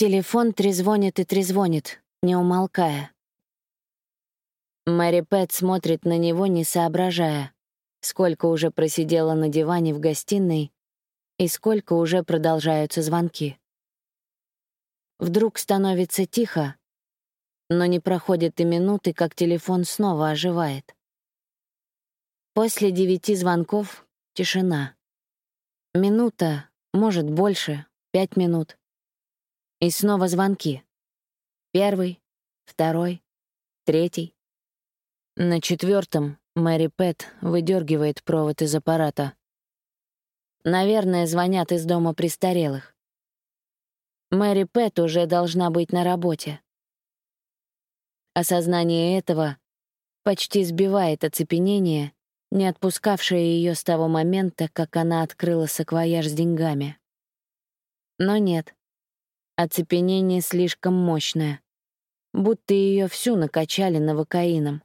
Телефон трезвонит и трезвонит, не умолкая. Мэри Пэт смотрит на него, не соображая, сколько уже просидела на диване в гостиной и сколько уже продолжаются звонки. Вдруг становится тихо, но не проходит и минуты, как телефон снова оживает. После девяти звонков — тишина. Минута, может, больше, пять минут. И снова звонки. Первый, второй, третий. На четвертом Мэри Пэт выдергивает провод из аппарата. Наверное, звонят из дома престарелых. Мэри Пэт уже должна быть на работе. Осознание этого почти сбивает оцепенение, не отпускавшее ее с того момента, как она открыла саквояж с деньгами. Но нет. Оцепенение слишком мощное. Будто ее всю накачали новокаином.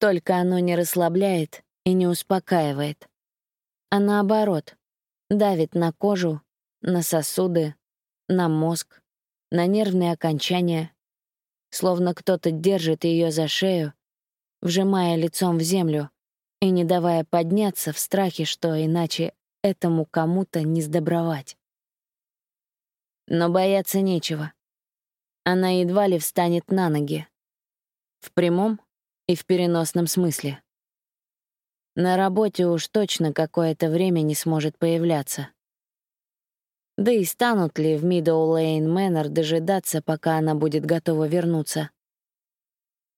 Только оно не расслабляет и не успокаивает. А наоборот, давит на кожу, на сосуды, на мозг, на нервные окончания, словно кто-то держит ее за шею, вжимая лицом в землю и не давая подняться в страхе, что иначе этому кому-то не сдобровать. Но бояться нечего. Она едва ли встанет на ноги. В прямом и в переносном смысле. На работе уж точно какое-то время не сможет появляться. Да и станут ли в Мидоу Лейн Мэннер дожидаться, пока она будет готова вернуться?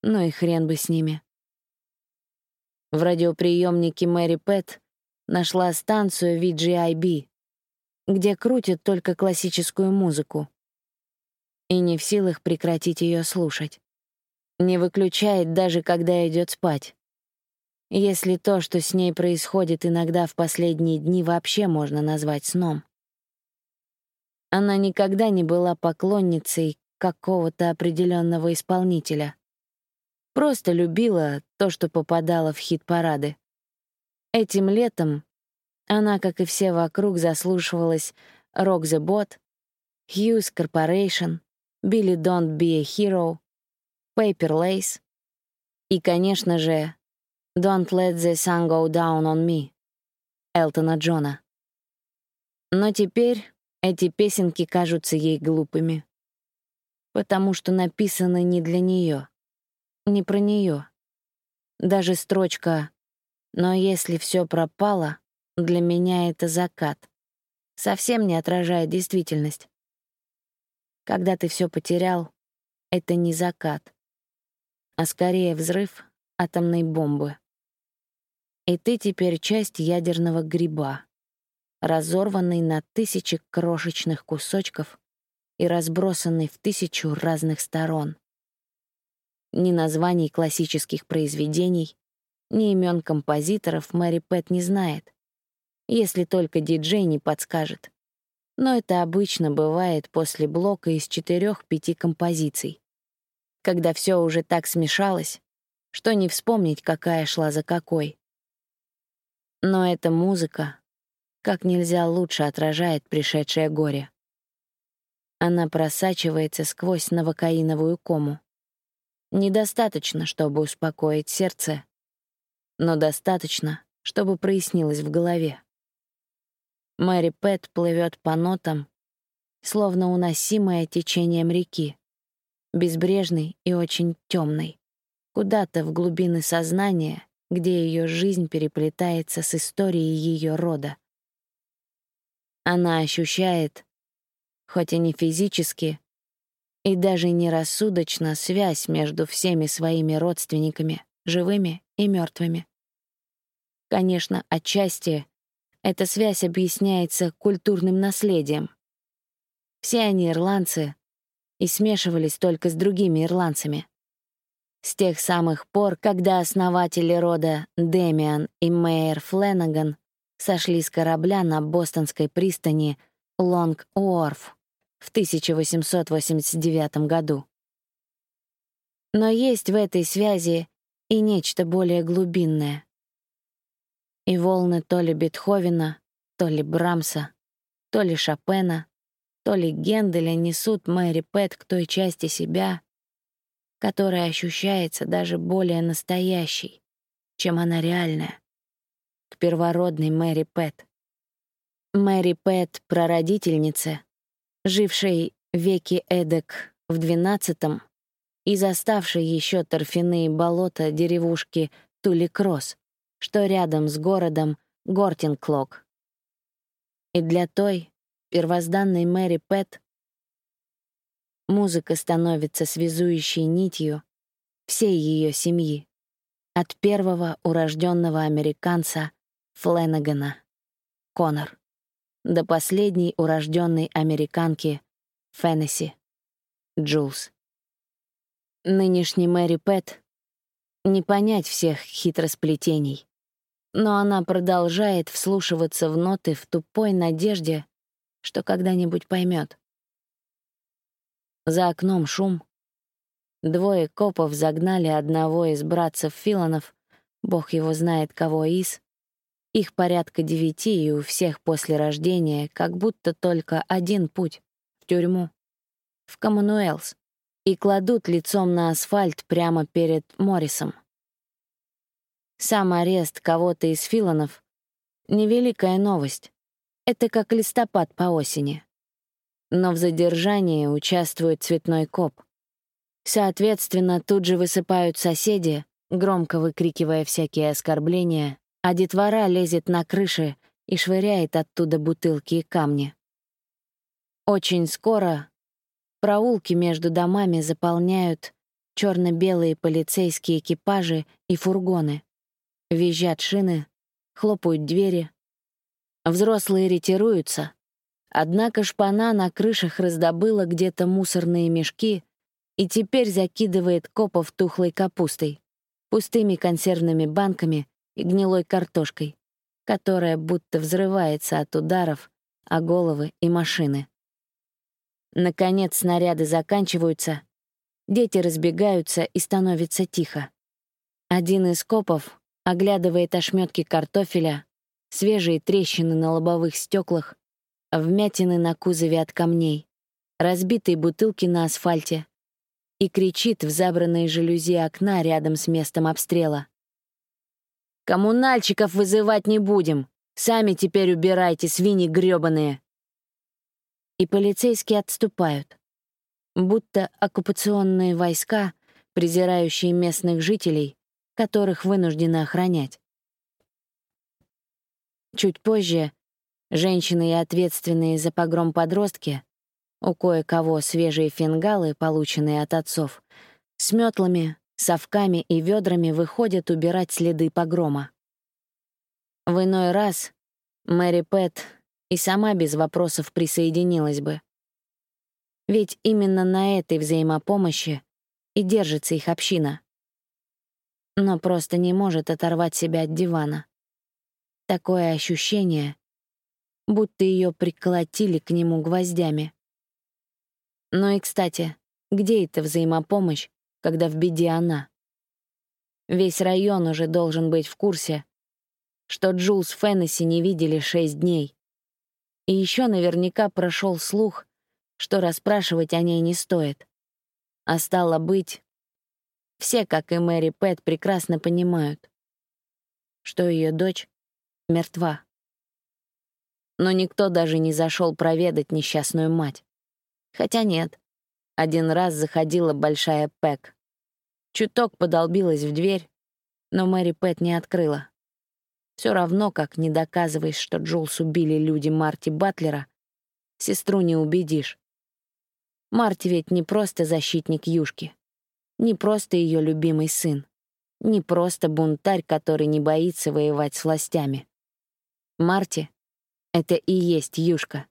Ну и хрен бы с ними. В радиоприемнике Мэри Пэт нашла станцию VGIB, где крутят только классическую музыку. И не в силах прекратить ее слушать. Не выключает даже когда идет спать. Если то, что с ней происходит иногда в последние дни, вообще можно назвать сном. Она никогда не была поклонницей какого-то определенного исполнителя. Просто любила то, что попадало в хит-парады. Этим летом она, как и все вокруг, заслушивалась «Rock the Bot», «Hughes Corporation», «Billy Don't Be a Hero», «Paper Lace» и, конечно же, «Don't Let the Sun Go Down on Me» Элтона Джона. Но теперь эти песенки кажутся ей глупыми, потому что написаны не для нее, не про нее. Даже строчка «Но если все пропало, для меня это закат» совсем не отражает действительность. Когда ты все потерял, это не закат, а скорее взрыв атомной бомбы. И ты теперь часть ядерного гриба разорванный на тысячи крошечных кусочков и разбросанный в тысячу разных сторон. Ни названий классических произведений, ни имен композиторов Мэри Пэт не знает, если только диджей не подскажет. Но это обычно бывает после блока из четырех-пяти композиций, когда все уже так смешалось, что не вспомнить, какая шла за какой. Но эта музыка как нельзя лучше отражает пришедшее горе. Она просачивается сквозь новокаиновую кому. Недостаточно, чтобы успокоить сердце, но достаточно, чтобы прояснилось в голове. Мэри Пэт плывет по нотам, словно уносимая течением реки, безбрежной и очень темной, куда-то в глубины сознания, где ее жизнь переплетается с историей ее рода. Она ощущает, хоть и не физически, и даже не рассудочно, связь между всеми своими родственниками, живыми и мертвыми. Конечно, отчасти эта связь объясняется культурным наследием. Все они ирландцы и смешивались только с другими ирландцами. С тех самых пор, когда основатели рода Демиан и Мэйр Фленаган сошли с корабля на бостонской пристани Лонг-Уорф в 1889 году. Но есть в этой связи и нечто более глубинное. И волны то ли Бетховена, то ли Брамса, то ли Шопена, что легенды несут Мэри Пэт к той части себя, которая ощущается даже более настоящей, чем она реальная, к первородной Мэри Пэт. Мэри Пэт — прародительница, жившей веки эдак в двенадцатом и заставшей еще торфяные болота деревушки Туликросс, что рядом с городом Гортинглок. И для той, первозданной Мэри Пэт, музыка становится связующей нитью всей ее семьи, от первого урожденного американца Фленагана, Конор, до последней урожденной американки Феннесси, Джулс. Нынешней Мэри Пэт не понять всех хитросплетений, но она продолжает вслушиваться в ноты в тупой надежде, что когда-нибудь поймет. За окном шум. Двое копов загнали одного из братцев Филанов, бог его знает кого из. Их порядка девяти, и у всех после рождения как будто только один путь — в тюрьму, в Коммануэлс, и кладут лицом на асфальт прямо перед Моррисом. Сам арест кого-то из Филанов — невеликая новость. Это как листопад по осени. Но в задержании участвует цветной коп. Соответственно, тут же высыпают соседи, громко выкрикивая всякие оскорбления, а детвора лезет на крыши и швыряет оттуда бутылки и камни. Очень скоро проулки между домами заполняют черно белые полицейские экипажи и фургоны. Визжат шины, хлопают двери, Взрослые ретируются. Однако шпана на крышах раздобыла где-то мусорные мешки и теперь закидывает копов тухлой капустой, пустыми консервными банками и гнилой картошкой, которая будто взрывается от ударов о головы и машины. Наконец снаряды заканчиваются, дети разбегаются и становится тихо. Один из копов оглядывает ошметки картофеля, свежие трещины на лобовых стеклах, вмятины на кузове от камней, разбитые бутылки на асфальте и кричит в забранные жалюзи окна рядом с местом обстрела. «Коммунальщиков вызывать не будем! Сами теперь убирайте, свиньи грёбаные!» И полицейские отступают, будто оккупационные войска, презирающие местных жителей, которых вынуждены охранять. Чуть позже женщины и ответственные за погром подростки, у кое-кого свежие фингалы, полученные от отцов, с метлами, совками и ведрами выходят убирать следы погрома. В иной раз Мэри Пэт и сама без вопросов присоединилась бы. Ведь именно на этой взаимопомощи и держится их община. Но просто не может оторвать себя от дивана. Такое ощущение, будто ее приколотили к нему гвоздями. Ну и, кстати, где эта взаимопомощь, когда в беде она? Весь район уже должен быть в курсе, что Джулс Феннесси не видели шесть дней. И еще наверняка прошел слух, что расспрашивать о ней не стоит. А стало быть, все, как и Мэри Пэт, прекрасно понимают, что ее дочь мертва. Но никто даже не зашел проведать несчастную мать. Хотя нет, один раз заходила большая Пэк. Чуток подолбилась в дверь, но Мэри Пэт не открыла. Все равно, как не доказываешь, что Джулс убили люди Марти Батлера, сестру не убедишь. Марти ведь не просто защитник Юшки, не просто ее любимый сын, не просто бунтарь, который не боится воевать с властями. Марти — это и есть Юшка.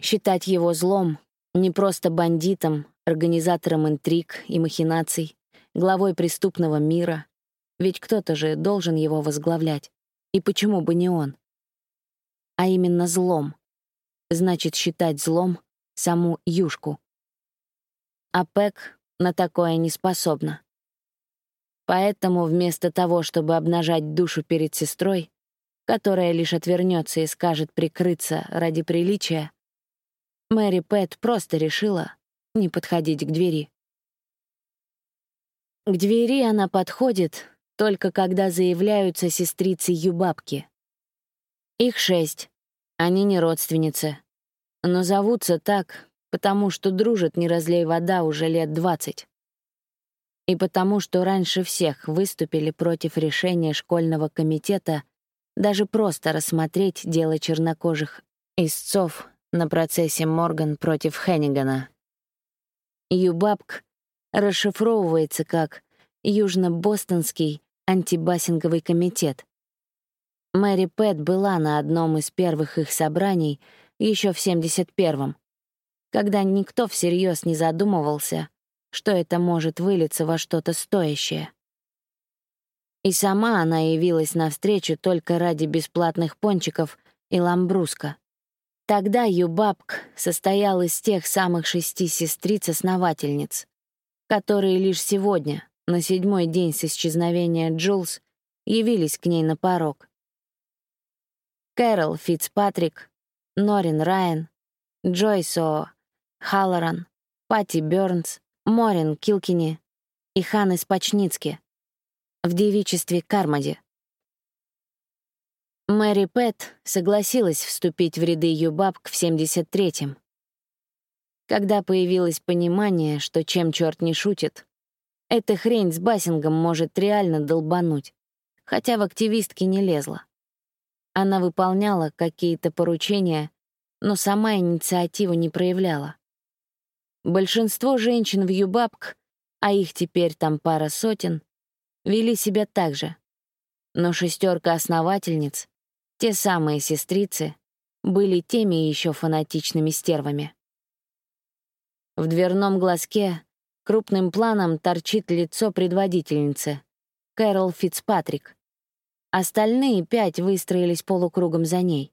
Считать его злом, не просто бандитом, организатором интриг и махинаций, главой преступного мира, ведь кто-то же должен его возглавлять, и почему бы не он? А именно злом. Значит, считать злом саму Юшку. А Пэк на такое не способна. Поэтому вместо того, чтобы обнажать душу перед сестрой, которая лишь отвернется и скажет прикрыться ради приличия, Мэри Пэт просто решила не подходить к двери. К двери она подходит только когда заявляются сестрицы Юбабки. Их шесть, они не родственницы, но зовутся так, потому что дружат не разлей вода уже лет двадцать. И потому что раньше всех выступили против решения школьного комитета даже просто рассмотреть дело чернокожих истцов на процессе Морган против Хеннигана. Юбабк расшифровывается как Южно-Бостонский антибасинговый комитет. Мэри Пэт была на одном из первых их собраний еще в 71-м, когда никто всерьез не задумывался, что это может вылиться во что-то стоящее. И сама она явилась навстречу только ради бесплатных пончиков и ламбруска. Тогда Юбабк состоял из тех самых шести сестриц-основательниц, которые лишь сегодня, на седьмой день с исчезновения Джулс, явились к ней на порог. Кэрол Фицпатрик, Норин Райан, Джойсо Халлоран, Пати Бёрнс, Морин Килкини и Ханнес Пачницки в девичестве Кармади. Мэри Пэт согласилась вступить в ряды Юбабк в 73-м. Когда появилось понимание, что чем черт не шутит, эта хрень с бассингом может реально долбануть, хотя в активистки не лезла. Она выполняла какие-то поручения, но сама инициативу не проявляла. Большинство женщин в Юбабк, а их теперь там пара сотен, вели себя так же. Но шестерка основательниц, те самые сестрицы, были теми еще фанатичными стервами. В дверном глазке крупным планом торчит лицо предводительницы, Кэрол Фицпатрик. Остальные пять выстроились полукругом за ней.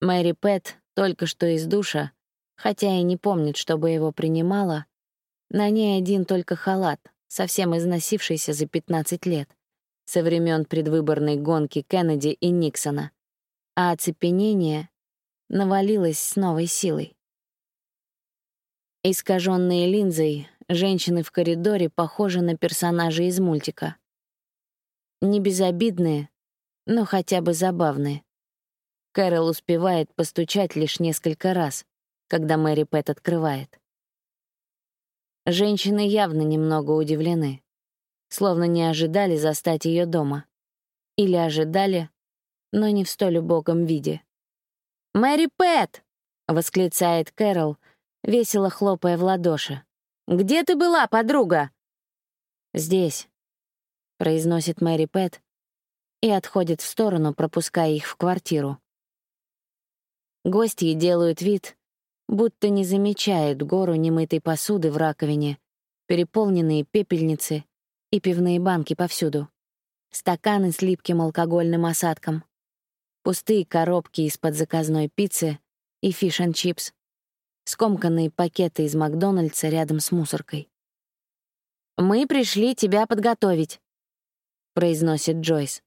Мэри Пэт только что из душа хотя и не помнит, чтобы его принимала, на ней один только халат, совсем износившийся за 15 лет, со времен предвыборной гонки Кеннеди и Никсона, а оцепенение навалилось с новой силой. Искаженные линзой, женщины в коридоре похожи на персонажей из мультика. Не безобидные, но хотя бы забавные. Кэрол успевает постучать лишь несколько раз, когда Мэри Пэт открывает. Женщины явно немного удивлены, словно не ожидали застать ее дома. Или ожидали, но не в столь убогом виде. «Мэри Пэт!» — восклицает Кэрол, весело хлопая в ладоши. «Где ты была, подруга?» «Здесь», — произносит Мэри Пэт и отходит в сторону, пропуская их в квартиру. Гости делают вид, будто не замечает гору немытой посуды в раковине, переполненные пепельницы и пивные банки повсюду, стаканы с липким алкогольным осадком, пустые коробки из-под заказной пиццы и fish-n-chips, скомканные пакеты из Макдональдса рядом с мусоркой. «Мы пришли тебя подготовить», — произносит Джойс.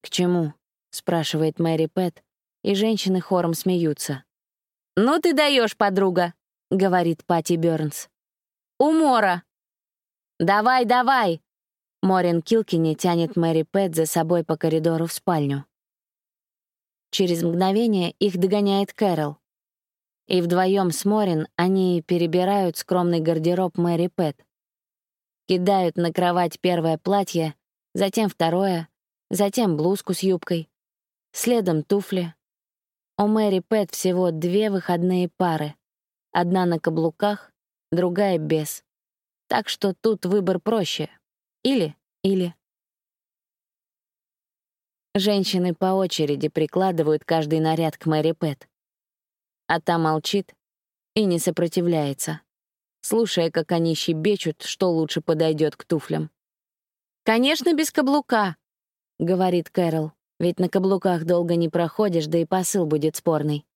«К чему?» — спрашивает Мэри Пэт, и женщины хором смеются. «Ну ты даешь, подруга», — говорит Пати Бёрнс. «Умора!» «Давай, давай!» Морин Килкини тянет Мэри Пэт за собой по коридору в спальню. Через мгновение их догоняет Кэрол. И вдвоем с Морин они перебирают скромный гардероб Мэри Пэт. Кидают на кровать первое платье, затем второе, затем блузку с юбкой, следом туфли, у Мэри Пэт всего две выходные пары. Одна на каблуках, другая без. Так что тут выбор проще. Или, или. Женщины по очереди прикладывают каждый наряд к Мэри Пэт. А та молчит и не сопротивляется, слушая, как они щебечут, что лучше подойдет к туфлям. «Конечно, без каблука», — говорит Кэрол. Ведь на каблуках долго не проходишь, да и посыл будет спорный.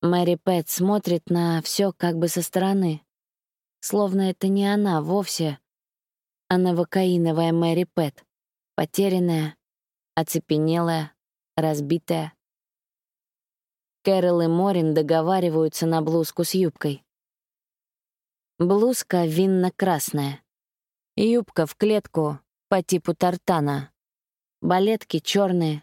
Мэри Пэт смотрит на все как бы со стороны. Словно это не она вовсе, а новокаиновая Мэри Пэт. Потерянная, оцепенелая, разбитая. Кэрол и Морин договариваются на блузку с юбкой. Блузка винно-красная. Юбка в клетку по типу тартана. Балетки черные.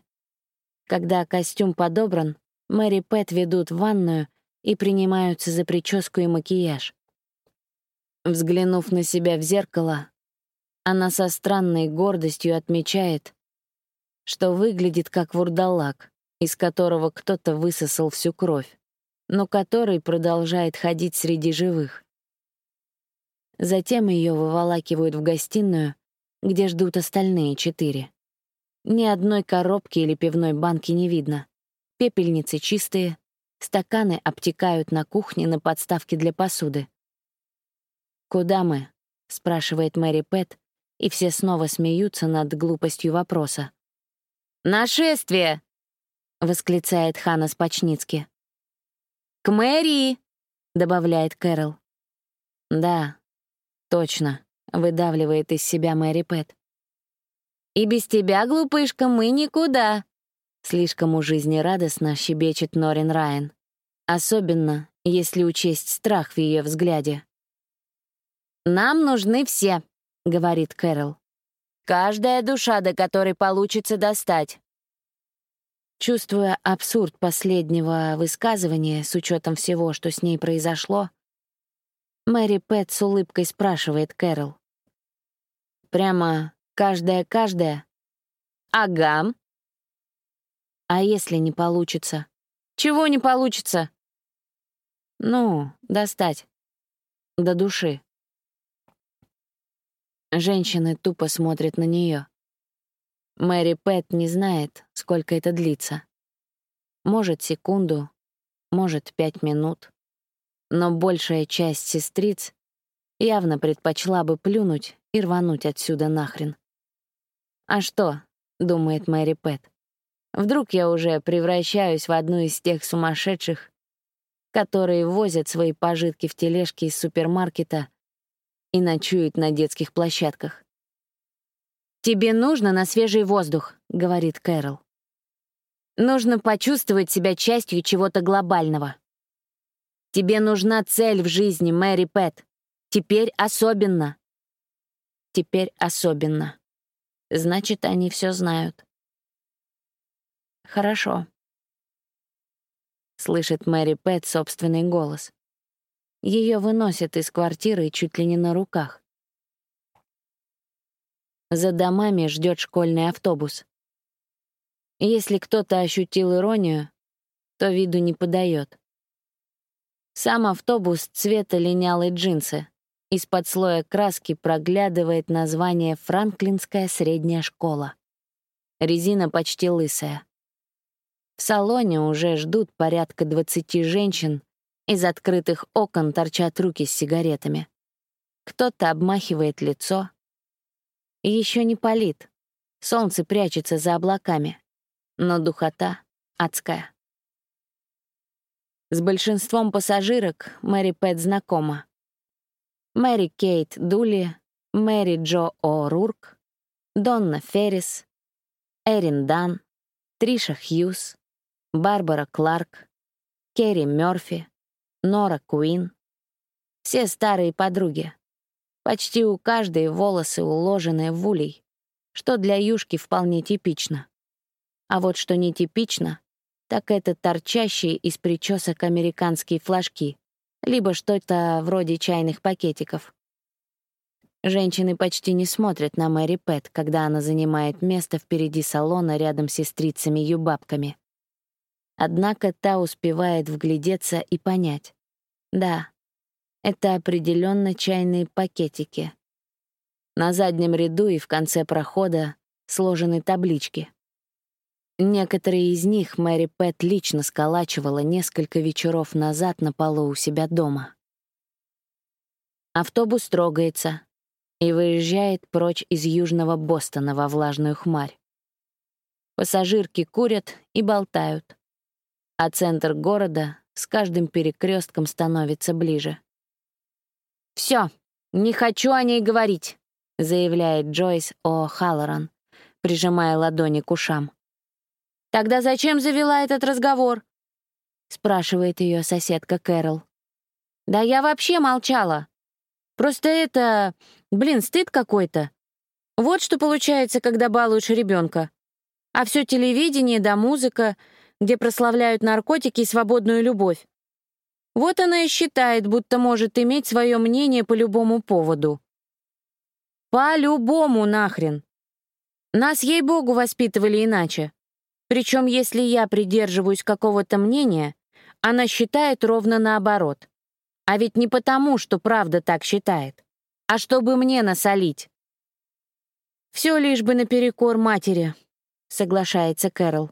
Когда костюм подобран, Мэри Пэт ведут в ванную и принимаются за прическу и макияж. Взглянув на себя в зеркало, она со странной гордостью отмечает, что выглядит как вурдалак, из которого кто-то высосал всю кровь, но который продолжает ходить среди живых. Затем ее выволакивают в гостиную, где ждут остальные четыре. Ни одной коробки или пивной банки не видно. Пепельницы чистые, стаканы обтекают на кухне на подставке для посуды. «Куда мы?» — спрашивает Мэри Пэт, и все снова смеются над глупостью вопроса. «Нашествие!» — восклицает Хана Спачницки. «К Мэри!» — добавляет Кэрол. «Да, точно», — выдавливает из себя Мэри Пэт. «И без тебя, глупышка, мы никуда!» Слишком у жизни радостно щебечет Норин Райан. Особенно, если учесть страх в ее взгляде. «Нам нужны все», — говорит Кэрол. «Каждая душа, до которой получится достать. Чувствуя абсурд последнего высказывания с учетом всего, что с ней произошло, Мэри Пэт с улыбкой спрашивает Кэрол. «Прямо каждая-каждая?» «Ага». «А если не получится?» «Чего не получится?» «Ну, достать. До души». Женщины тупо смотрят на нее. Мэри Пэт не знает, сколько это длится. Может, секунду, может, пять минут. Но большая часть сестриц явно предпочла бы плюнуть и рвануть отсюда нахрен. «А что?» — думает Мэри Пэт. «Вдруг я уже превращаюсь в одну из тех сумасшедших, которые возят свои пожитки в тележке из супермаркета и ночуют на детских площадках. «Тебе нужно на свежий воздух», — говорит Кэрол. «Нужно почувствовать себя частью чего-то глобального. Тебе нужна цель в жизни, Мэри Пэт. Теперь особенно». «Теперь особенно». Значит, они все знают. «Хорошо», — слышит Мэри Пэт собственный голос. Ее выносят из квартиры чуть ли не на руках. За домами ждет школьный автобус. Если кто-то ощутил иронию, то виду не подает. Сам автобус цвета линялой джинсы. Из-под слоя краски проглядывает название «Франклинская средняя школа». Резина почти лысая. В салоне уже ждут порядка 20 женщин, из открытых окон торчат руки с сигаретами. Кто-то обмахивает лицо, еще не палит. Солнце прячется за облаками. Но духота адская. С большинством пассажирок Мэри Пэт знакома. Мэри Кейт Дули, Мэри Джо О'Рурк, Донна Феррис, Эрин Дан, Триша Хьюз, Барбара Кларк, Керри Мёрфи, Нора Куин. Все старые подруги. Почти у каждой волосы уложены в улей, что для юшки вполне типично. А вот что нетипично, так это торчащие из причесок американские флажки, либо что-то вроде чайных пакетиков. Женщины почти не смотрят на Мэри Пэт, когда она занимает место впереди салона рядом с сестрицами-юбабками. Однако та успевает вглядеться и понять. Да, это определенно чайные пакетики. На заднем ряду и в конце прохода сложены таблички. Некоторые из них Мэри Пэт лично сколачивала несколько вечеров назад на полу у себя дома. Автобус трогается и выезжает прочь из Южного Бостона во влажную хмарь. Пассажирки курят и болтают, а центр города с каждым перекрестком становится ближе. Все, не хочу о ней говорить», — заявляет Джойс О. Халлоран, прижимая ладони к ушам. «Тогда зачем завела этот разговор?» — спрашивает ее соседка Кэрол. «Да я вообще молчала. Просто это... Блин, стыд какой-то. Вот что получается, когда балуешь ребенка. А все телевидение да музыка, где прославляют наркотики и свободную любовь. Вот она и считает, будто может иметь свое мнение по любому поводу. По-любому нахрен. Нас, ей-богу, воспитывали иначе. Причем, если я придерживаюсь какого-то мнения, она считает ровно наоборот. А ведь не потому, что правда так считает, а чтобы мне насолить. Все лишь бы наперекор матери, соглашается Кэрол.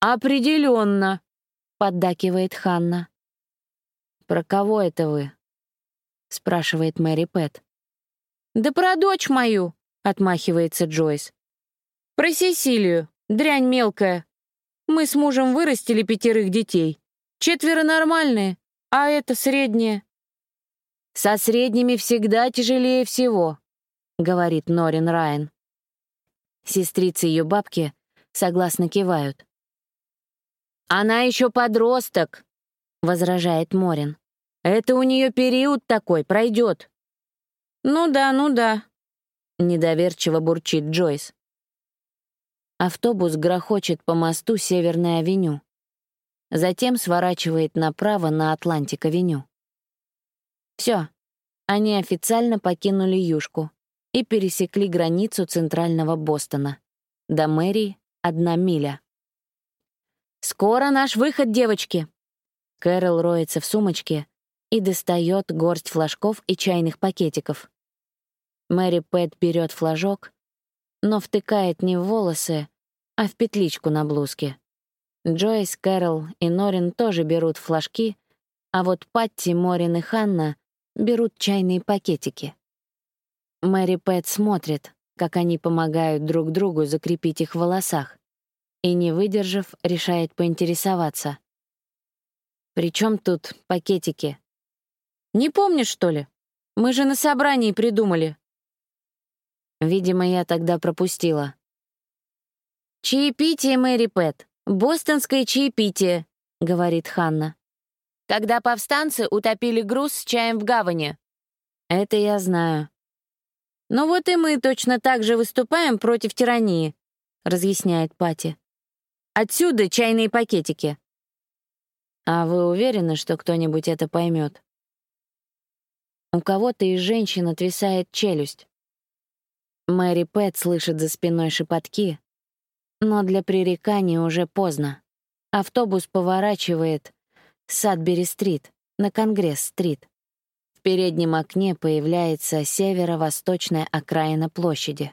Определенно, поддакивает Ханна. Про кого это вы? спрашивает Мэри Пэт. Да про дочь мою, отмахивается Джойс. Про Сесилию, дрянь мелкая. Мы с мужем вырастили пятерых детей. Четверо нормальные, а это среднее. Со средними всегда тяжелее всего, говорит Норин Райан. Сестрицы ее бабки согласно кивают. Она еще подросток, возражает Морин. Это у нее период такой, пройдет. Ну да, ну да, недоверчиво бурчит Джойс. Автобус грохочет по мосту Северной авеню. Затем сворачивает направо на Атлантик-авеню. Все, они официально покинули Южку и пересекли границу центрального Бостона. До мэрии — одна миля. «Скоро наш выход, девочки!» Кэрол роется в сумочке и достает горсть флажков и чайных пакетиков. Мэри Пэт берет флажок, но втыкает не в волосы, а в петличку на блузке. Джойс, Кэрол и Норин тоже берут флажки, а вот Патти, Морин и Ханна берут чайные пакетики. Мэри Пэт смотрит, как они помогают друг другу закрепить их в волосах, и, не выдержав, решает поинтересоваться. «При чем тут пакетики?» «Не помнишь, что ли? Мы же на собрании придумали». Видимо, я тогда пропустила. «Чаепитие, Мэри Пэт. «Бостонское чаепитие», — говорит Ханна. «Когда повстанцы утопили груз с чаем в гавани». «Это я знаю». «Ну вот и мы точно так же выступаем против тирании», — разъясняет Пати. «Отсюда чайные пакетики». «А вы уверены, что кто-нибудь это поймет? У кого-то из женщин отвисает челюсть. Мэри Пэт слышит за спиной шепотки, но для пререкания уже поздно. Автобус поворачивает с Садбери-стрит на Конгресс-стрит. В переднем окне появляется северо-восточная окраина площади.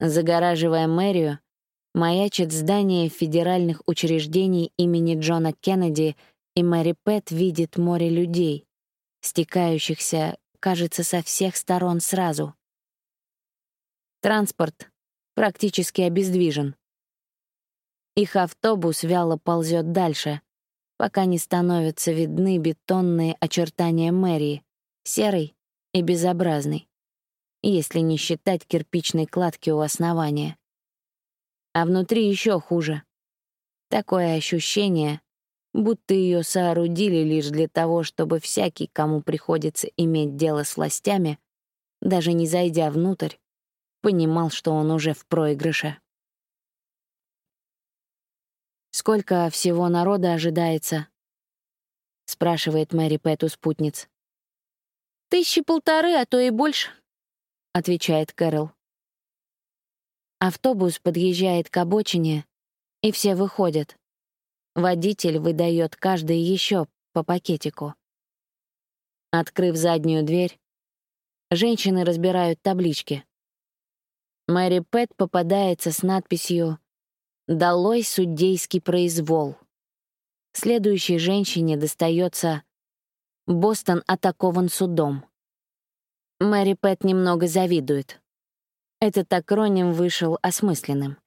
Загораживая мэрию, маячит здание федеральных учреждений имени Джона Кеннеди, и Мэри Пэт видит море людей, стекающихся, кажется, со всех сторон сразу. Транспорт практически обездвижен. Их автобус вяло ползет дальше, пока не становятся видны бетонные очертания мэрии, серой и безобразной, если не считать кирпичной кладки у основания. А внутри еще хуже. Такое ощущение, будто ее соорудили лишь для того, чтобы всякий, кому приходится иметь дело с властями, даже не зайдя внутрь, понимал, что он уже в проигрыше. «Сколько всего народа ожидается?» — спрашивает Мэри Пэт у спутниц. «Тысячи полторы, а то и больше», — отвечает Кэрол. Автобус подъезжает к обочине, и все выходят. Водитель выдает каждый еще по пакетику. Открыв заднюю дверь, женщины разбирают таблички. Мэри Пэт попадается с надписью «Долой судейский произвол». Следующей женщине достается «Бостон атакован судом». Мэри Пэт немного завидует. Этот акроним вышел осмысленным.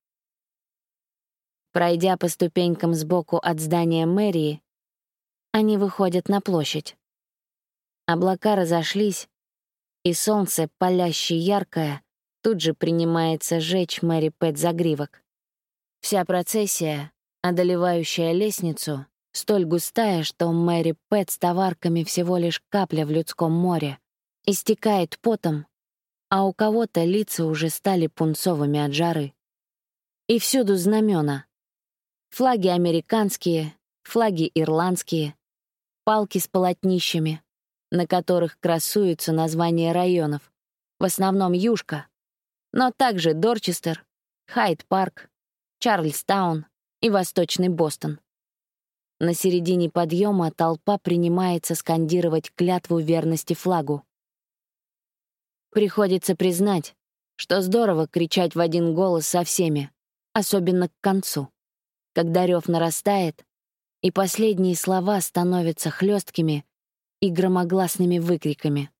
Пройдя по ступенькам сбоку от здания мэрии, они выходят на площадь. Облака разошлись, и солнце, палящее яркое, тут же принимается жечь Мэри Пэт загривок. Вся процессия, одолевающая лестницу, столь густая, что Мэри Пэт с товарками всего лишь капля в людском море, истекает потом, а у кого-то лица уже стали пунцовыми от жары. И всюду знамена. Флаги американские, флаги ирландские, палки с полотнищами, на которых красуются названия районов, в основном Юшка, но также Дорчестер, Хайд-парк, Чарльстаун и Восточный Бостон. На середине подъема толпа принимается скандировать клятву верности флагу. Приходится признать, что здорово кричать в один голос со всеми, особенно к концу, когда рев нарастает, и последние слова становятся хлесткими и громогласными выкриками.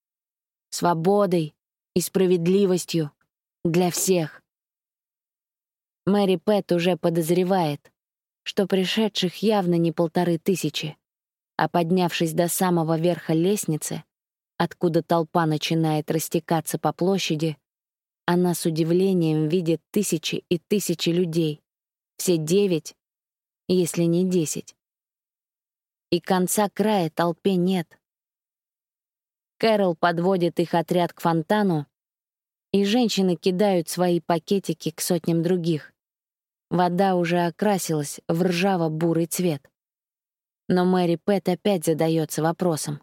Свободой и справедливостью для всех. Мэри Пэт уже подозревает, что пришедших явно не полторы тысячи, а поднявшись до самого верха лестницы, откуда толпа начинает растекаться по площади, она с удивлением видит тысячи и тысячи людей, все девять, если не десять. И конца края толпе нет. Кэрол подводит их отряд к фонтану, и женщины кидают свои пакетики к сотням других. Вода уже окрасилась в ржаво-бурый цвет. Но Мэри Пэт опять задается вопросом.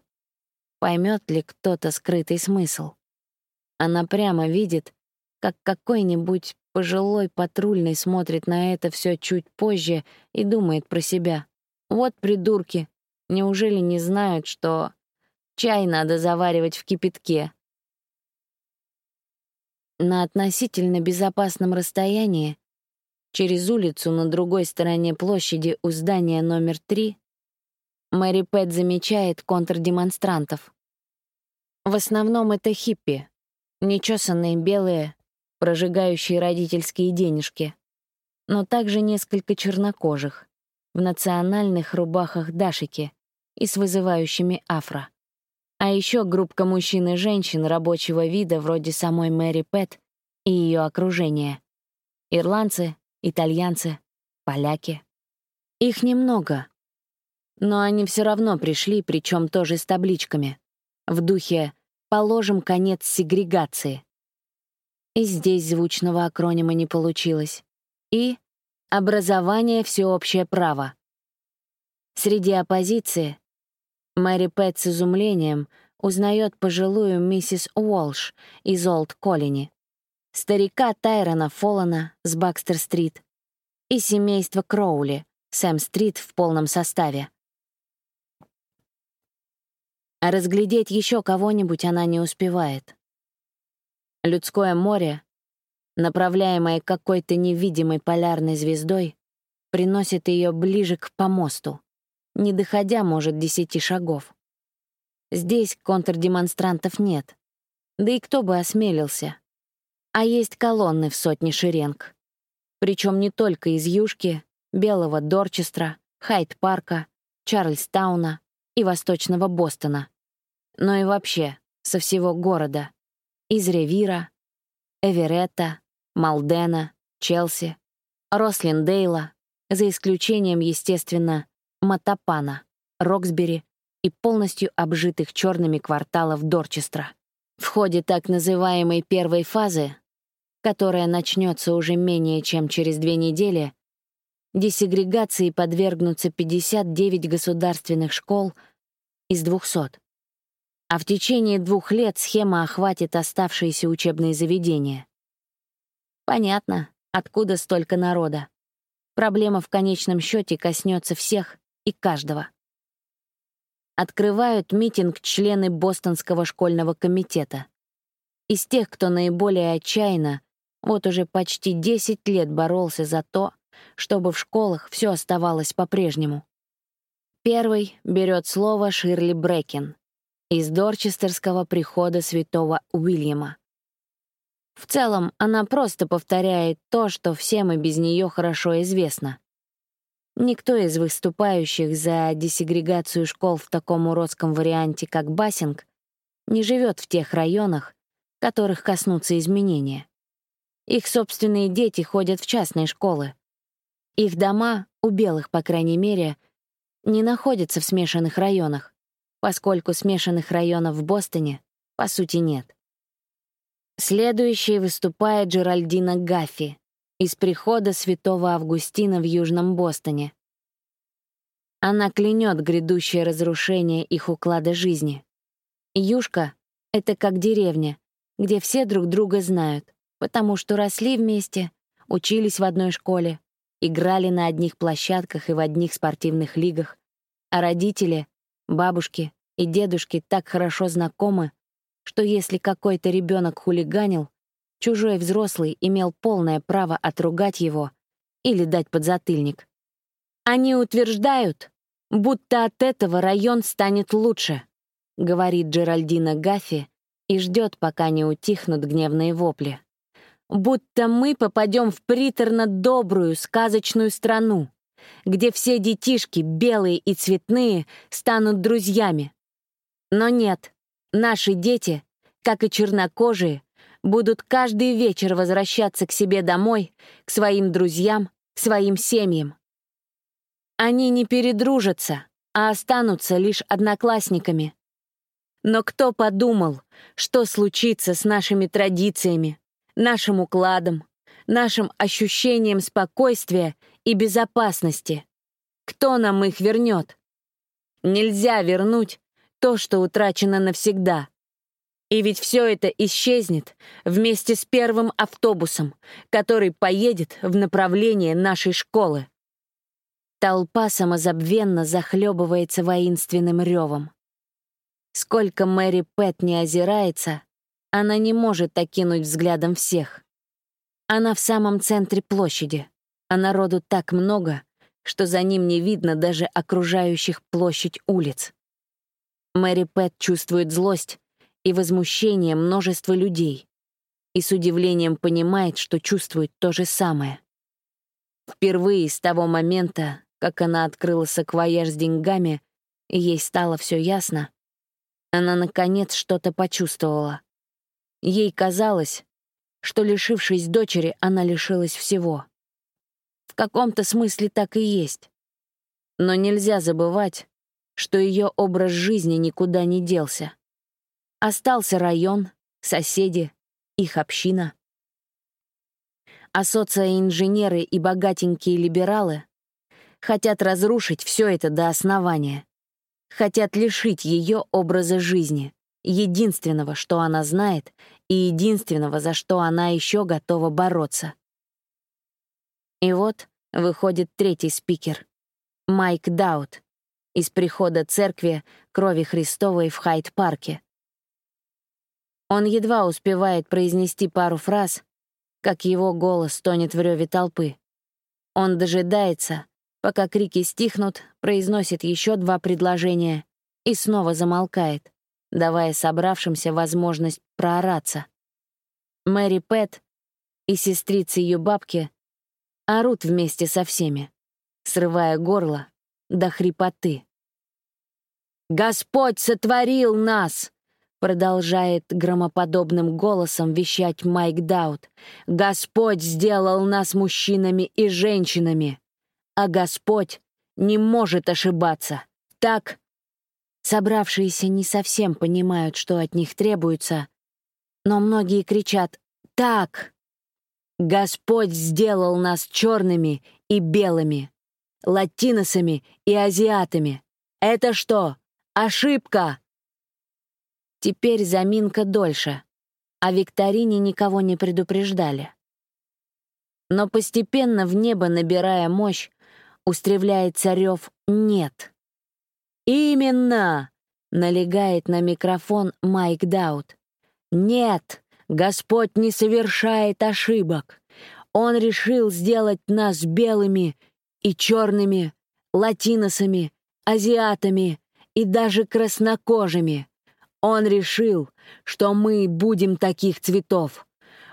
Поймет ли кто-то скрытый смысл? Она прямо видит, как какой-нибудь пожилой патрульный смотрит на это все чуть позже и думает про себя. Вот придурки, неужели не знают, что чай надо заваривать в кипятке? На относительно безопасном расстоянии Через улицу на другой стороне площади у здания номер три Мэри Пэт замечает контрдемонстрантов. В основном это хиппи, нечесанные белые, прожигающие родительские денежки, но также несколько чернокожих, в национальных рубахах дашики и с вызывающими афро. А еще группка мужчин и женщин рабочего вида вроде самой Мэри Пэт и ее окружения. Ирландцы, итальянцы, поляки. Их немного. Но они все равно пришли, причем тоже с табличками. В духе «положим конец сегрегации». И здесь звучного акронима не получилось. И «образование — всеобщее право». Среди оппозиции Мэри Пэт с изумлением узнает пожилую миссис Уолш из Олд Коллини старика Тайрона Фоллана с Бакстер-стрит и семейство Кроули, Сэм-стрит в полном составе. А разглядеть еще кого-нибудь она не успевает. Людское море, направляемое какой-то невидимой полярной звездой, приносит ее ближе к помосту, не доходя, может, десяти шагов. Здесь контрдемонстрантов нет. Да и кто бы осмелился а есть колонны в сотни шеренг. Причем не только из Юшки, Белого Дорчестра, Хайт-парка, Чарльстауна и Восточного Бостона, но и вообще со всего города, из Ревира, Эверетта, Малдена, Челси, Рослиндейла, за исключением, естественно, Матапана, Роксбери и полностью обжитых черными кварталов Дорчестра. В ходе так называемой первой фазы которая начнется уже менее чем через две недели, десегрегации подвергнутся 59 государственных школ из 200. А в течение двух лет схема охватит оставшиеся учебные заведения. Понятно, откуда столько народа. Проблема в конечном счете коснется всех и каждого. Открывают митинг члены Бостонского школьного комитета. Из тех, кто наиболее отчаянно вот уже почти 10 лет боролся за то, чтобы в школах все оставалось по-прежнему. Первый берет слово Ширли Брекен из Дорчестерского прихода святого Уильяма. В целом, она просто повторяет то, что всем и без нее хорошо известно. Никто из выступающих за десегрегацию школ в таком уродском варианте, как Бассинг, не живет в тех районах, которых коснутся изменения. Их собственные дети ходят в частные школы. Их дома, у белых, по крайней мере, не находится в смешанных районах, поскольку смешанных районов в Бостоне, по сути, нет. Следующей выступает Джеральдина Гаффи из прихода святого Августина в Южном Бостоне. Она клянет грядущее разрушение их уклада жизни. Юшка — это как деревня, где все друг друга знают, потому что росли вместе, учились в одной школе, играли на одних площадках и в одних спортивных лигах, а родители, бабушки и дедушки так хорошо знакомы, что если какой-то ребенок хулиганил, чужой взрослый имел полное право отругать его или дать подзатыльник. Они утверждают, будто от этого район станет лучше, говорит Джеральдина Гаффи и ждет, пока не утихнут гневные вопли. Будто мы попадем в приторно-добрую сказочную страну, где все детишки, белые и цветные, станут друзьями. Но нет, наши дети, как и чернокожие, будут каждый вечер возвращаться к себе домой, к своим друзьям, к своим семьям. Они не передружатся, а останутся лишь одноклассниками. Но кто подумал, что случится с нашими традициями, нашим укладом, нашим ощущением спокойствия и безопасности? Кто нам их вернет? Нельзя вернуть то, что утрачено навсегда. И ведь все это исчезнет вместе с первым автобусом, который поедет в направлении нашей школы. Толпа самозабвенно захлебывается воинственным ревом. Сколько Мэри Пэт не озирается, она не может окинуть взглядом всех. Она в самом центре площади, а народу так много, что за ним не видно даже окружающих площадь улиц. Мэри Пэт чувствует злость и возмущение множества людей и с удивлением понимает, что чувствует то же самое. Впервые с того момента, как она открыла саквояж с деньгами, и ей стало все ясно, она, наконец, что-то почувствовала. Ей казалось, что, лишившись дочери, она лишилась всего. В каком-то смысле так и есть. Но нельзя забывать, что ее образ жизни никуда не делся. Остался район, соседи, их община. А социоинженеры и богатенькие либералы хотят разрушить все это до основания. Хотят лишить ее образа жизни, единственного, что она знает, и единственного, за что она еще готова бороться. И вот выходит третий спикер — Майк Даут из прихода церкви Крови Христовой в Хайт-парке. Он едва успевает произнести пару фраз, как его голос тонет в реве толпы. Он дожидается, пока крики стихнут, произносит еще два предложения и снова замолкает, давая собравшимся возможность проораться. Мэри Пэт и сестрицы ее бабки орут вместе со всеми, срывая горло до хрипоты. «Господь сотворил нас!» Продолжает громоподобным голосом вещать Майк Даут. «Господь сделал нас мужчинами и женщинами, а Господь не может ошибаться. Так...» Собравшиеся не совсем понимают, что от них требуется, но многие кричат «Так!» Господь сделал нас черными и белыми, латиносами и азиатами. Это что, ошибка? Теперь заминка дольше, а викторине никого не предупреждали. Но постепенно в небо, набирая мощь, устремляется рев «нет». «Именно!» — налегает на микрофон Майк Даут. «Нет, Господь не совершает ошибок. Он решил сделать нас белыми и черными, латиносами, азиатами и даже краснокожими. Он решил, что мы будем таких цветов.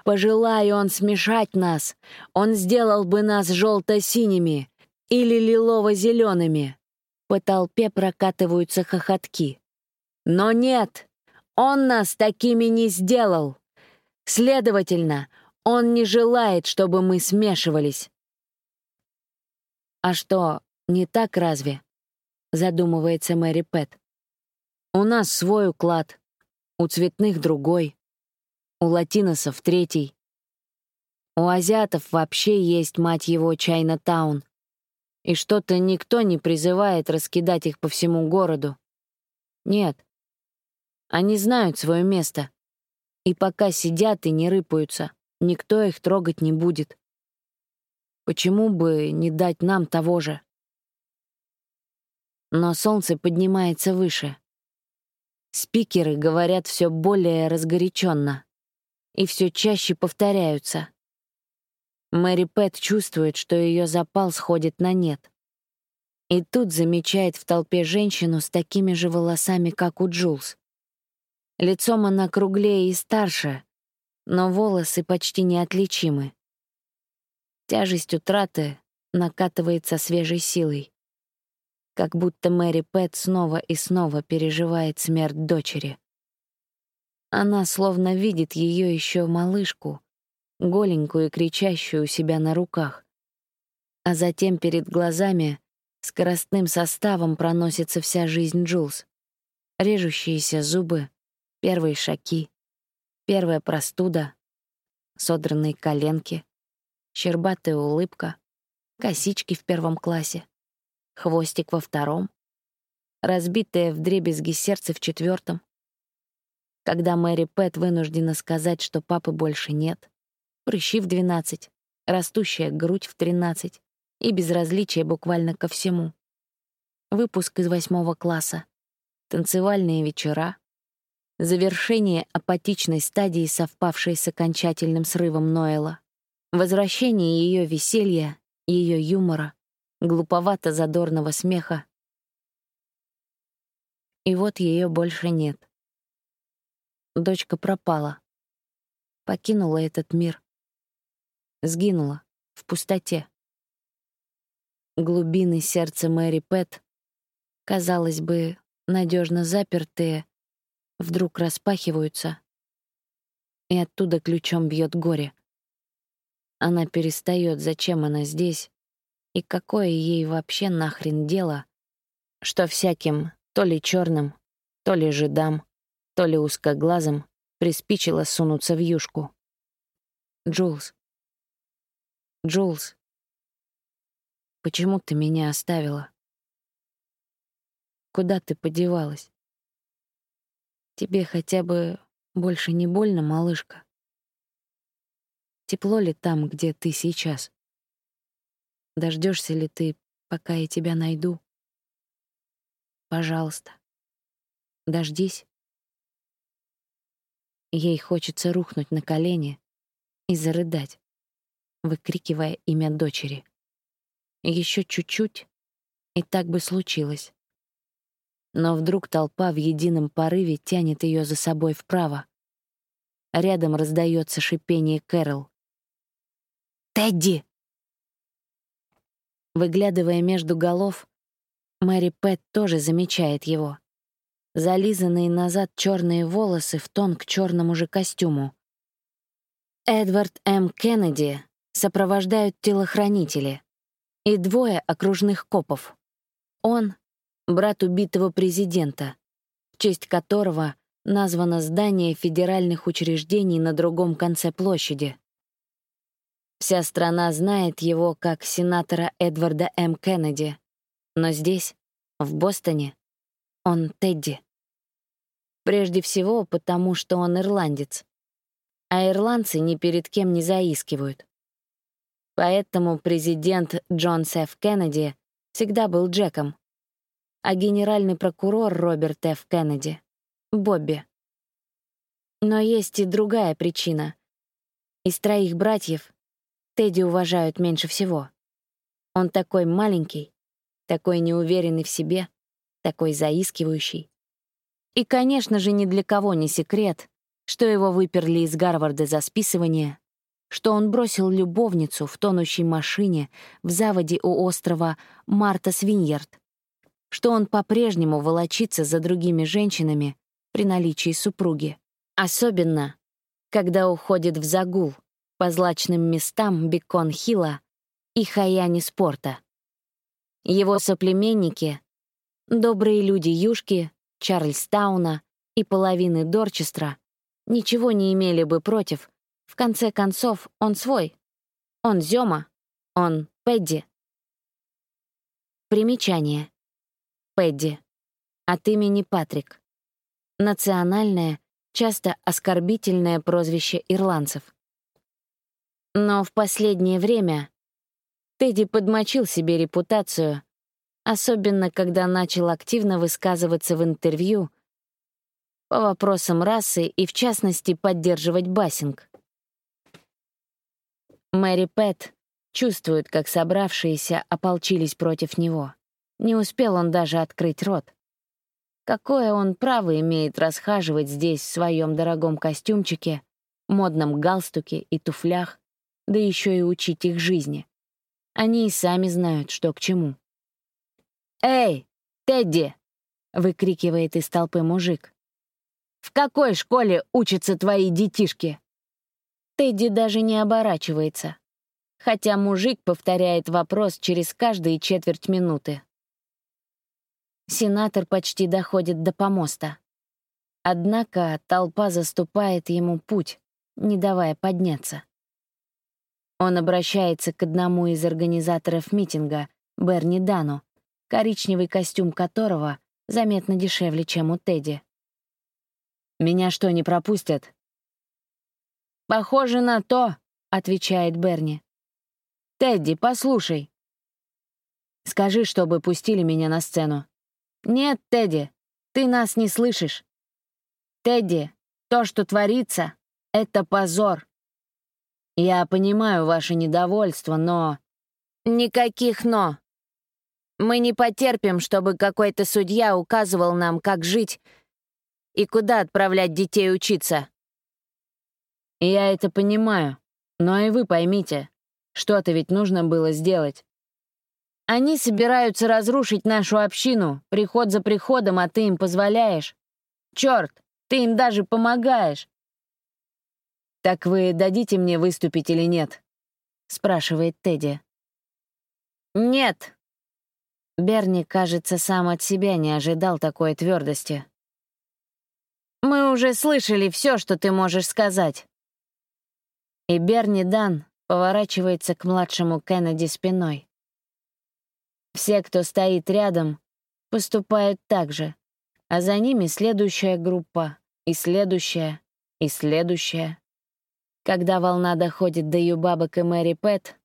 Пожелая он смешать нас, он сделал бы нас желто-синими или лилово-зелеными. По толпе прокатываются хохотки. Но нет, он нас такими не сделал. Следовательно, он не желает, чтобы мы смешивались. А что, не так разве? задумывается Мэри Пэт. «У нас свой уклад, у цветных другой, у латиносов третий. У азиатов вообще есть, мать его, Чайна-таун. И что-то никто не призывает раскидать их по всему городу. Нет. Они знают свое место. И пока сидят и не рыпаются, никто их трогать не будет. Почему бы не дать нам того же? Но солнце поднимается выше. Спикеры говорят все более разгоряченно и все чаще повторяются. Мэри Пэт чувствует, что ее запал сходит на нет. И тут замечает в толпе женщину с такими же волосами, как у Джулс. Лицом она круглее и старше, но волосы почти неотличимы. Тяжесть утраты накатывает со свежей силой. Как будто Мэри Пэт снова и снова переживает смерть дочери. Она словно видит ее еще малышку, голенькую и кричащую у себя на руках. А затем перед глазами скоростным составом проносится вся жизнь Джулс. Режущиеся зубы, первые шаги, первая простуда, содранные коленки, щербатая улыбка, косички в первом классе, хвостик во втором, разбитое вдребезги сердце в четвертом. Когда Мэри Пэт вынуждена сказать, что папы больше нет, прыщи в двенадцать, растущая грудь в тринадцать и безразличие буквально ко всему. Выпуск из восьмого класса, танцевальные вечера, завершение апатичной стадии, совпавшей с окончательным срывом Ноэла, возвращение ее веселья, ее юмора, глуповато-задорного смеха. И вот ее больше нет. Дочка пропала. Покинула этот мир. Сгинула в пустоте. Глубины сердца Мэри Пэт, казалось бы, надежно запертые, вдруг распахиваются, и оттуда ключом бьет горе. Она перестает, зачем она здесь, и какое ей вообще нахрен дело, что всяким, то ли черным, то ли жидам, то ли узкоглазым, приспичило сунуться в юшку. Джулс. Джулс. Почему ты меня оставила? Куда ты подевалась? Тебе хотя бы больше не больно, малышка? Тепло ли там, где ты сейчас? Дождешься ли ты, пока я тебя найду? Пожалуйста, дождись. Ей хочется рухнуть на колени и зарыдать, выкрикивая имя дочери. Еще чуть-чуть, и так бы случилось но вдруг толпа в едином порыве тянет ее за собой вправо. Рядом раздается шипение Кэрол. «Тедди!» Выглядывая между голов, Мэри Пэт тоже замечает его. Зализанные назад черные волосы в тон к черному же костюму. Эдвард М. Кеннеди сопровождают телохранители и двое окружных копов. Он брат убитого президента, в честь которого названо здание федеральных учреждений на другом конце площади. Вся страна знает его как сенатора Эдварда М. Кеннеди, но здесь, в Бостоне, он Тедди. Прежде всего потому, что он ирландец, а ирландцы ни перед кем не заискивают. Поэтому президент Джон С. Кеннеди всегда был Джеком, а генеральный прокурор Роберт Ф. Кеннеди — Бобби. Но есть и другая причина. Из троих братьев Тедди уважают меньше всего. Он такой маленький, такой неуверенный в себе, такой заискивающий. И, конечно же, ни для кого не секрет, что его выперли из Гарварда за списывание, что он бросил любовницу в тонущей машине в заводе у острова Марта Свиньярд, что он по-прежнему волочится за другими женщинами при наличии супруги. Особенно, когда уходит в загул по злачным местам Бекон-Хилла и Хаяни спорта. Его соплеменники Добрые люди Юшки, Чарльстауна и половины Дорчестра ничего не имели бы против. В конце концов, он свой. Он Зёма. Он Пэдди. Примечание. Пэдди. От имени Патрик. Национальное, часто оскорбительное прозвище ирландцев. Но в последнее время Тедди подмочил себе репутацию, особенно когда начал активно высказываться в интервью по вопросам расы и, в частности, поддерживать бассинг. Мэри Пэт чувствует, как собравшиеся ополчились против него. Не успел он даже открыть рот. Какое он право имеет расхаживать здесь в своем дорогом костюмчике, модном галстуке и туфлях, да еще и учить их жизни? Они и сами знают, что к чему. «Эй, Тедди!» — выкрикивает из толпы мужик. «В какой школе учатся твои детишки?» Тедди даже не оборачивается, хотя мужик повторяет вопрос через каждые четверть минуты. Сенатор почти доходит до помоста. Однако толпа заступает ему путь, не давая подняться. Он обращается к одному из организаторов митинга, Берни Дану, коричневый костюм которого заметно дешевле, чем у Тедди. «Меня что, не пропустят?» «Похоже на то», — отвечает Берни. «Тедди, послушай». «Скажи, чтобы пустили меня на сцену». «Нет, Тедди, ты нас не слышишь. Тедди, то, что творится, — это позор. Я понимаю ваше недовольство, но... Никаких «но». Мы не потерпим, чтобы какой-то судья указывал нам, как жить и куда отправлять детей учиться. Я это понимаю, но и вы поймите, что-то ведь нужно было сделать. Они собираются разрушить нашу общину, приход за приходом, а ты им позволяешь. Черт, ты им даже помогаешь. «Так вы дадите мне выступить или нет?» — спрашивает Тедди. «Нет». Берни, кажется, сам от себя не ожидал такой твердости. «Мы уже слышали все, что ты можешь сказать». И Берни Дан поворачивается к младшему Кеннеди спиной. Все, кто стоит рядом, поступают так же, а за ними следующая группа, и следующая, и следующая. Когда волна доходит до Юбабок и Мэри Пэт,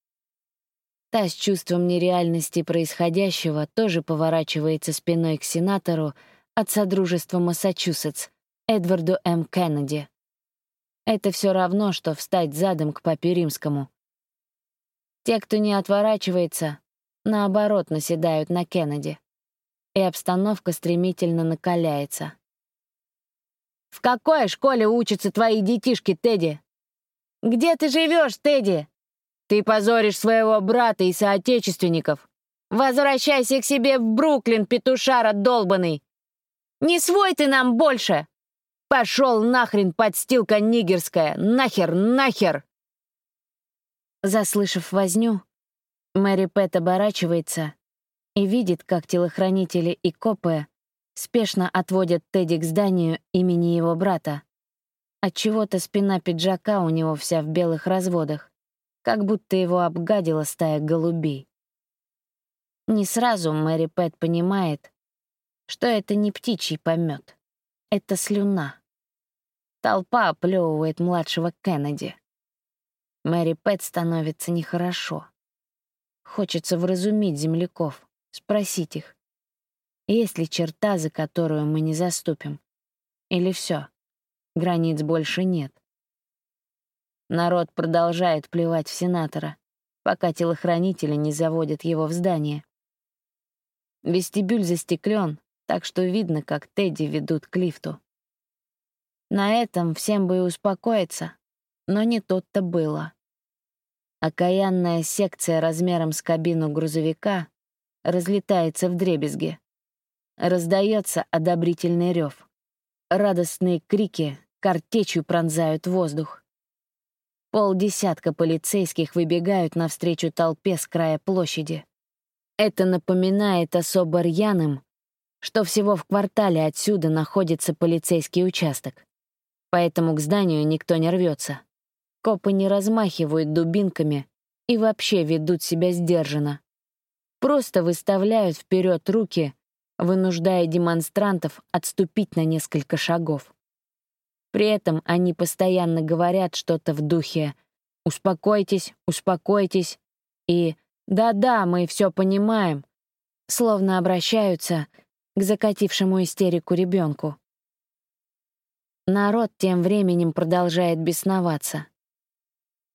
та с чувством нереальности происходящего тоже поворачивается спиной к сенатору от Содружества Массачусетс, Эдварду М. Кеннеди. Это все равно, что встать задом к папе римскому. Те, кто не отворачивается, наоборот, наседают на Кеннеди. И обстановка стремительно накаляется. «В какой школе учатся твои детишки, Тедди?» Где ты живешь, Тедди? Ты позоришь своего брата и соотечественников. Возвращайся к себе в Бруклин, петушара долбанный. Не свой ты нам больше. Пошел нахрен, подстилка нигерская. Нахер, нахер. Заслышав возню, Мэри Пэт оборачивается и видит, как телохранители и копы спешно отводят Тедди к зданию имени его брата. Отчего-то спина пиджака у него вся в белых разводах, как будто его обгадила стая голубей. Не сразу Мэри Пэт понимает, что это не птичий помет, это слюна. Толпа оплевывает младшего Кеннеди. Мэри Пэт становится нехорошо. Хочется вразумить земляков, спросить их, есть ли черта, за которую мы не заступим, или все, Границ больше нет. Народ продолжает плевать в сенатора, пока телохранители не заводят его в здание. Вестибюль застеклен, так что видно, как Тедди ведут к лифту. На этом всем бы и успокоиться, но не тут-то было. Окаянная секция размером с кабину грузовика разлетается в дребезги. Раздается одобрительный рев. Радостные крики картечью пронзают воздух. Полдесятка полицейских выбегают навстречу толпе с края площади. Это напоминает особо рьяным что всего в квартале отсюда находится полицейский участок. Поэтому к зданию никто не рвется. Копы не размахивают дубинками и вообще ведут себя сдержанно. Просто выставляют вперед руки, вынуждая демонстрантов отступить на несколько шагов. При этом они постоянно говорят что-то в духе «Успокойтесь, успокойтесь» и «Да-да, мы все понимаем», словно обращаются к закатившему истерику ребенку. Народ тем временем продолжает бесноваться.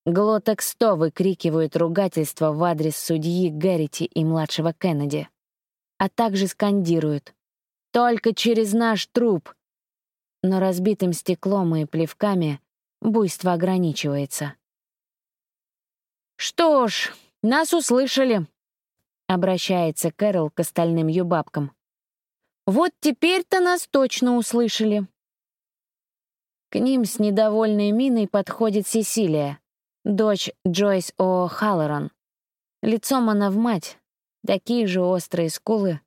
Глоток сто выкрикивают ругательства в адрес судьи Гэррити и младшего Кеннеди, а также скандируют «Только через наш труп!» Но разбитым стеклом и плевками буйство ограничивается. «Что ж, нас услышали», — обращается Кэрол к остальным юбабкам. «Вот теперь-то нас точно услышали». К ним с недовольной миной подходит Сесилия, дочь Джойс О. Халлоран. Лицом она в мать, такие же острые скулы,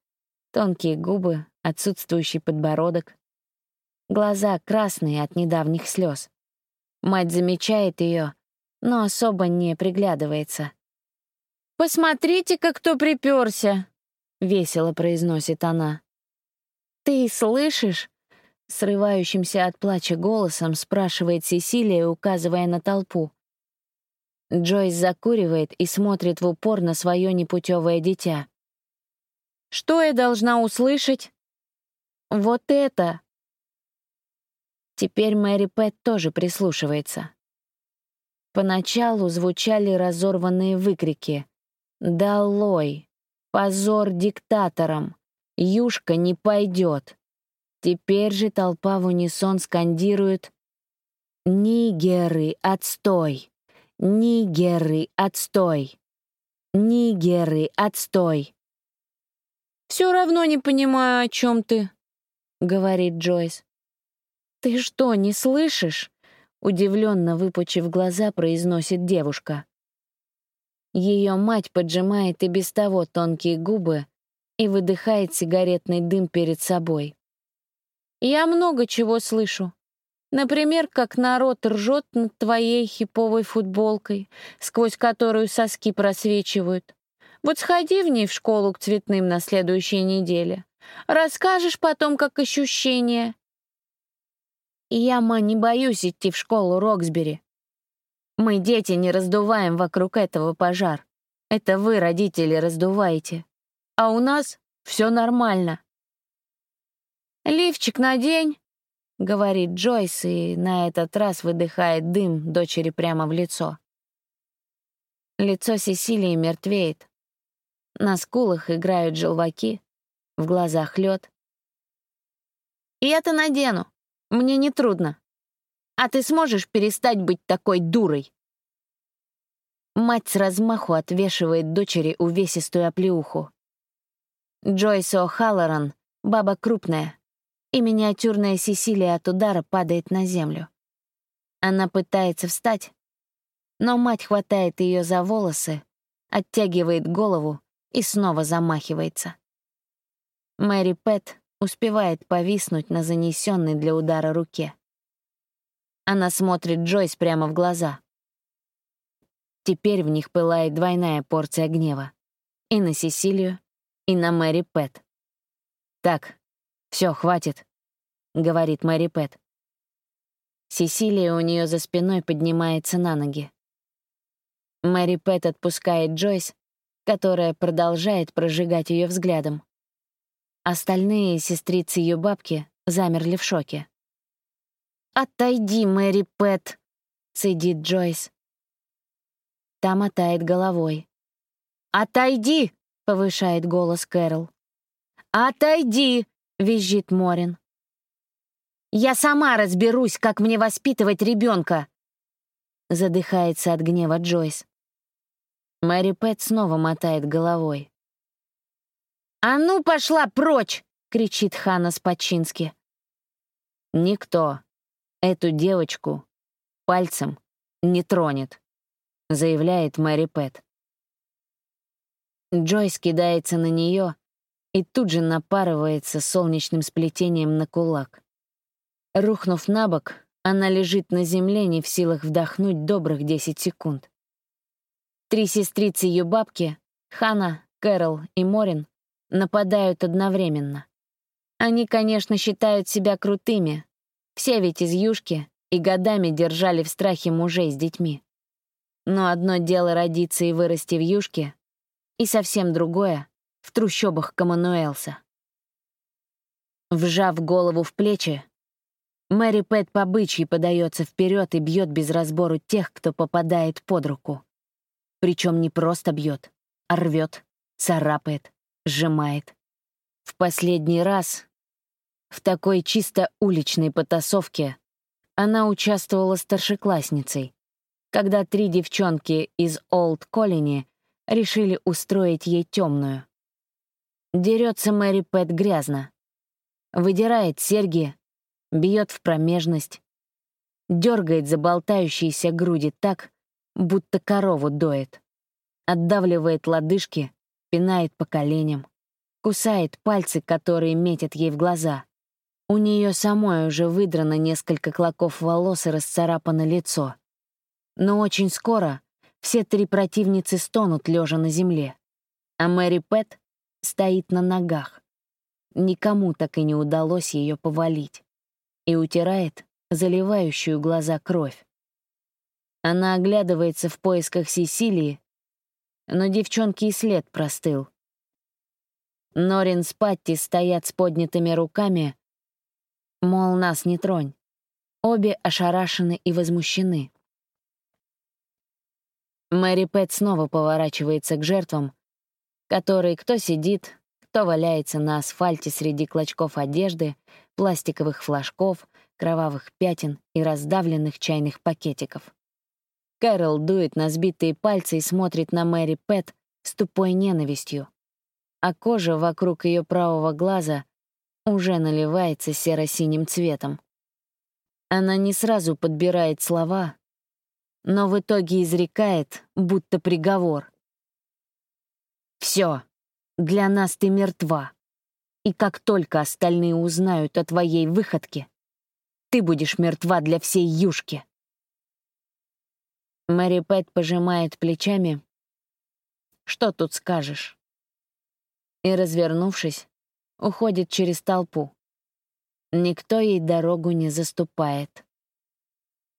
тонкие губы, отсутствующий подбородок. Глаза красные от недавних слез. Мать замечает ее, но особо не приглядывается. «Посмотрите-ка, кто приперся!» — весело произносит она. «Ты слышишь?» — срывающимся от плача голосом спрашивает Сесилия, указывая на толпу. Джойс закуривает и смотрит в упор на свое непутевое дитя. «Что я должна услышать?» «Вот это!» Теперь Мэри Пэт тоже прислушивается. Поначалу звучали разорванные выкрики. «Долой! Позор диктаторам! Юшка не пойдет!» Теперь же толпа в унисон скандирует «Нигеры, отстой! Нигеры, отстой! Нигеры, отстой!» «Все равно не понимаю, о чем ты», — говорит Джойс. «Ты что, не слышишь?» — удивленно выпучив глаза, произносит девушка. Ее мать поджимает и без того тонкие губы и выдыхает сигаретный дым перед собой. «Я много чего слышу. Например, как народ ржет над твоей хиповой футболкой, сквозь которую соски просвечивают. Вот сходи в ней в школу к цветным на следующей неделе. Расскажешь потом, как ощущение. Я, ма, не боюсь идти в школу Роксбери. Мы, дети, не раздуваем вокруг этого пожар. Это вы, родители, раздуваете. А у нас все нормально. «Лифчик надень», — говорит Джойс, и на этот раз выдыхает дым дочери прямо в лицо. Лицо Сесилии мертвеет. На скулах играют желваки, в глазах лед. «И это надену. Мне не трудно. А ты сможешь перестать быть такой дурой?» Мать с размаху отвешивает дочери увесистую оплеуху. Джойс О'Халлоран — баба крупная, и миниатюрная Сесилия от удара падает на землю. Она пытается встать, но мать хватает ее за волосы, оттягивает голову и снова замахивается. Мэри Пэт успевает повиснуть на занесенной для удара руке. Она смотрит Джойс прямо в глаза. Теперь в них пылает двойная порция гнева. И на Сесилию, и на Мэри Пэт. Так, все, хватит», — говорит Мэри Пэт. Сесилия у нее за спиной поднимается на ноги. Мэри Пэт отпускает Джойс, которая продолжает прожигать ее взглядом. Остальные сестрицы ее бабки замерли в шоке. «Отойди, Мэри Пэт!» — цедит Джойс. Та мотает головой. «Отойди!» — повышает голос Кэрол. «Отойди!» — визжит Морин. «Я сама разберусь, как мне воспитывать ребенка!» Задыхается от гнева Джойс. Мэри Пэт снова мотает головой. «А ну, пошла прочь!» — кричит Ханна Спачински. «Никто эту девочку пальцем не тронет», — заявляет Мэри Пэт. Джойс кидается на нее и тут же напарывается солнечным сплетением на кулак. Рухнув на бок, она лежит на земле, не в силах вдохнуть добрых 10 секунд. Три сестрицы ее бабки, Хана, Кэрол и Морин, нападают одновременно. Они, конечно, считают себя крутыми. Все ведь из юшки и годами держали в страхе мужей с детьми. Но одно дело родиться и вырасти в юшке, и совсем другое — в трущобах Коммануэлса. Вжав голову в плечи, Мэри Пэт по бычьи подается вперед и бьет без разбору тех, кто попадает под руку. Причем не просто бьет, а рвет, царапает, сжимает. В последний раз в такой чисто уличной потасовке она участвовала старшеклассницей, когда три девчонки из Олд Коллини решили устроить ей темную. Дерется Мэри Пэт грязно. Выдирает серьги, бьет в промежность, дергает за болтающиеся груди так, будто корову доет, отдавливает лодыжки, пинает по коленям, кусает пальцы, которые метят ей в глаза. У нее самой уже выдрано несколько клоков волос и расцарапано лицо. Но очень скоро все три противницы стонут, лежа на земле. А Мэри Пэт стоит на ногах. Никому так и не удалось ее повалить и утирает заливающую глаза кровь. Она оглядывается в поисках Сесилии, но девчонки и след простыл. Норин с Патти стоят с поднятыми руками, мол, нас не тронь. Обе ошарашены и возмущены. Мэри Пэт снова поворачивается к жертвам, которые кто сидит, кто валяется на асфальте среди клочков одежды, пластиковых флажков, кровавых пятен и раздавленных чайных пакетиков. Кэрол дует на сбитые пальцы и смотрит на Мэри Пэт с тупой ненавистью, а кожа вокруг ее правого глаза уже наливается серо-синим цветом. Она не сразу подбирает слова, но в итоге изрекает, будто приговор. «Все, для нас ты мертва. И как только остальные узнают о твоей выходке, ты будешь мертва для всей юшки. Мэри Пэт пожимает плечами. Что тут скажешь? И, развернувшись, уходит через толпу. Никто ей дорогу не заступает.